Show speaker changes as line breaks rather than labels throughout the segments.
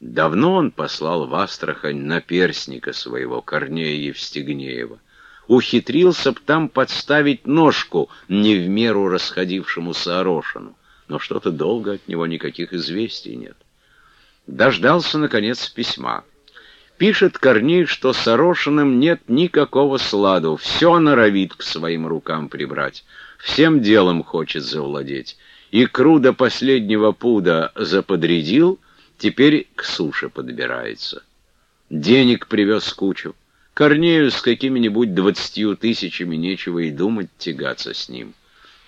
Давно он послал в Астрахань наперсника своего, Корнея Евстигнеева. Ухитрился б там подставить ножку не в меру расходившемуся Орошину, но что-то долго от него никаких известий нет. Дождался, наконец, письма. Пишет Корней, что с Орошиным нет никакого сладу, все норовит к своим рукам прибрать, всем делом хочет завладеть. Икру до последнего пуда заподрядил — Теперь к суше подбирается. Денег привез кучу. Корнею с какими-нибудь двадцатью тысячами нечего и думать тягаться с ним.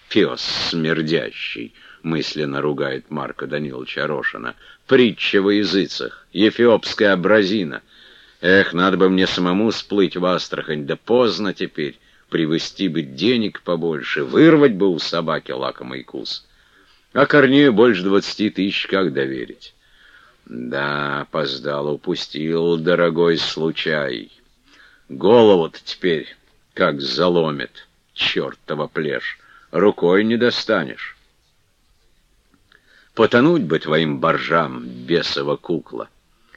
Пес смердящий, мысленно ругает Марка Даниловича Рошина. Притча во языцах, ефиопская абразина. Эх, надо бы мне самому сплыть в Астрахань, да поздно теперь. Привезти бы денег побольше, вырвать бы у собаки лакомый кус. А Корнею больше двадцати тысяч как доверить? Да, опоздал, упустил, дорогой случай. Голову-то теперь как заломит, чертова плешь, рукой не достанешь. Потонуть бы твоим боржам, бесова кукла,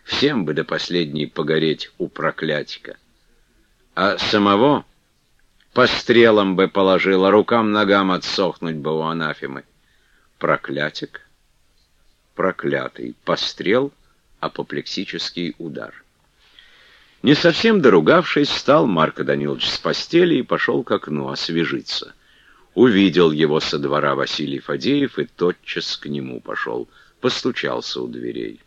всем бы до последней погореть у проклятика. А самого по стрелам бы положила, рукам-ногам отсохнуть бы у анафемы. Проклятик? Проклятый, пострел, апоплексический удар. Не совсем доругавшись, встал Марко Данилович с постели и пошел к окну освежиться. Увидел его со двора Василий Фадеев и тотчас к нему пошел, постучался у дверей.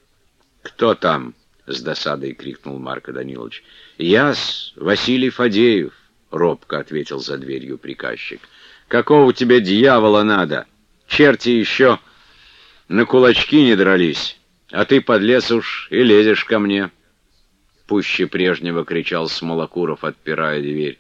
«Кто там?» — с досадой крикнул Марко Данилович. «Я-с, Василий Фадеев», — робко ответил за дверью приказчик. «Какого тебе дьявола надо? Черти еще на кулачки не дрались, а ты, подлец уж, и лезешь ко мне. Пуще прежнего кричал Смолокуров, отпирая дверь.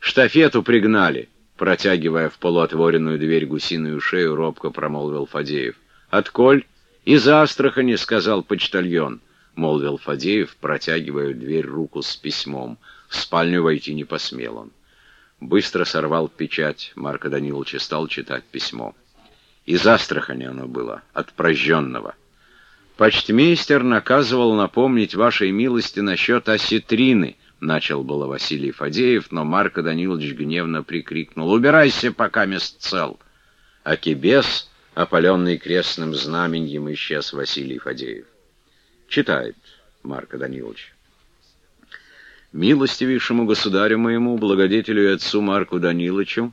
Штафету пригнали, протягивая в полуотворенную дверь гусиную шею, робко промолвил Фадеев. Отколь? Из Астрахани, сказал почтальон, молвил Фадеев, протягивая в дверь руку с письмом. В спальню войти не посмел он. Быстро сорвал печать Марка Даниловича, стал читать письмо. Из Астрахани оно было, от прожженного. Почтмейстер наказывал напомнить вашей милости насчет осетрины, начал было Василий Фадеев, но Марко Данилович гневно прикрикнул «Убирайся, пока мест цел!» А кибес, опаленный крестным знаменем, исчез Василий Фадеев. Читает Марко Данилович. «Милостивейшему государю моему, благодетелю и отцу Марку Даниловичу,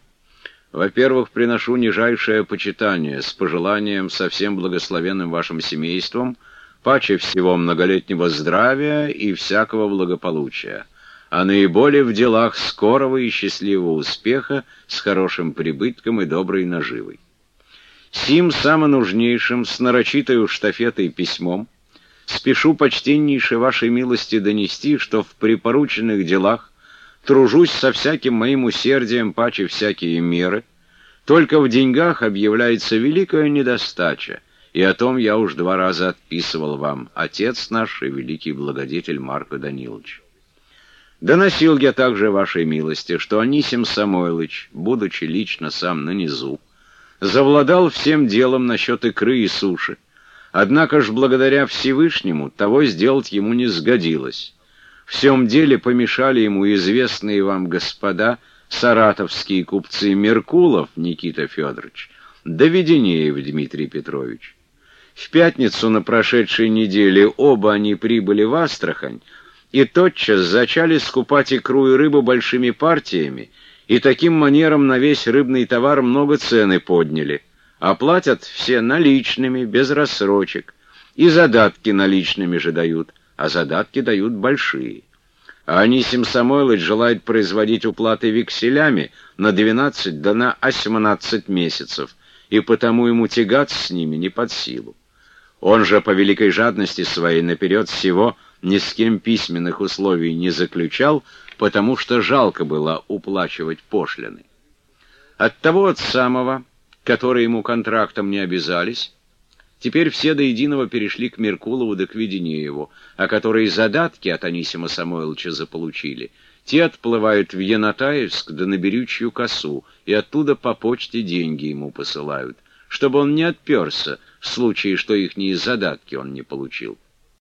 во-первых, приношу нижайшее почитание с пожеланием со всем благословенным вашим семейством, паче всего многолетнего здравия и всякого благополучия, а наиболее в делах скорого и счастливого успеха с хорошим прибытком и доброй наживой. Сим самонужнейшим, с нарочитой штафетой письмом, спешу почтеннейшей вашей милости донести, что в припорученных делах тружусь со всяким моим усердием, паче всякие меры. Только в деньгах объявляется великая недостача, и о том я уж два раза отписывал вам, отец наш и великий благодетель Марко Данилович. Доносил я также вашей милости, что Анисим Самойлович, будучи лично сам на низу, завладал всем делом насчет икры и суши, однако ж благодаря Всевышнему того сделать ему не сгодилось. В всем деле помешали ему известные вам господа, саратовские купцы Меркулов Никита Федорович, да Веденеев Дмитрий Петрович. В пятницу на прошедшей неделе оба они прибыли в Астрахань и тотчас зачали скупать икру и рыбу большими партиями, и таким манером на весь рыбный товар много цены подняли. Оплатят все наличными, без рассрочек, и задатки наличными же дают а задатки дают большие. А Анисим Самойлович желает производить уплаты векселями на 12 да на 18 месяцев, и потому ему тягаться с ними не под силу. Он же по великой жадности своей наперед всего ни с кем письменных условий не заключал, потому что жалко было уплачивать пошлины. От того от самого, которые ему контрактом не обязались, Теперь все до единого перешли к Меркулову да к Веденееву, а которые задатки от Анисима Самойловича заполучили. Те отплывают в Янатаевск да на Берючью косу, и оттуда по почте деньги ему посылают, чтобы он не отперся в случае, что ихние задатки он не получил.